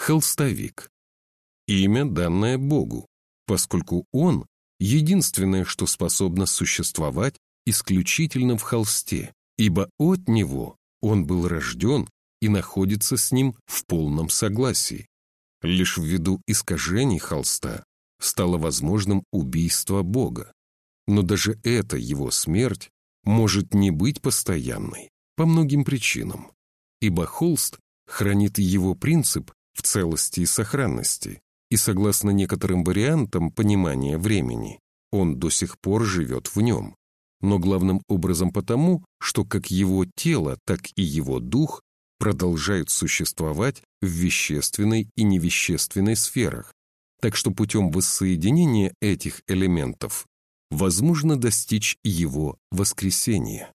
холстовик. Имя, данное Богу, поскольку он — единственное, что способно существовать исключительно в холсте, ибо от него он был рожден и находится с ним в полном согласии. Лишь ввиду искажений холста стало возможным убийство Бога. Но даже эта его смерть может не быть постоянной по многим причинам, ибо холст хранит его принцип целости и сохранности, и согласно некоторым вариантам понимания времени, он до сих пор живет в нем, но главным образом потому, что как его тело, так и его дух продолжают существовать в вещественной и невещественной сферах, так что путем воссоединения этих элементов возможно достичь его воскресения.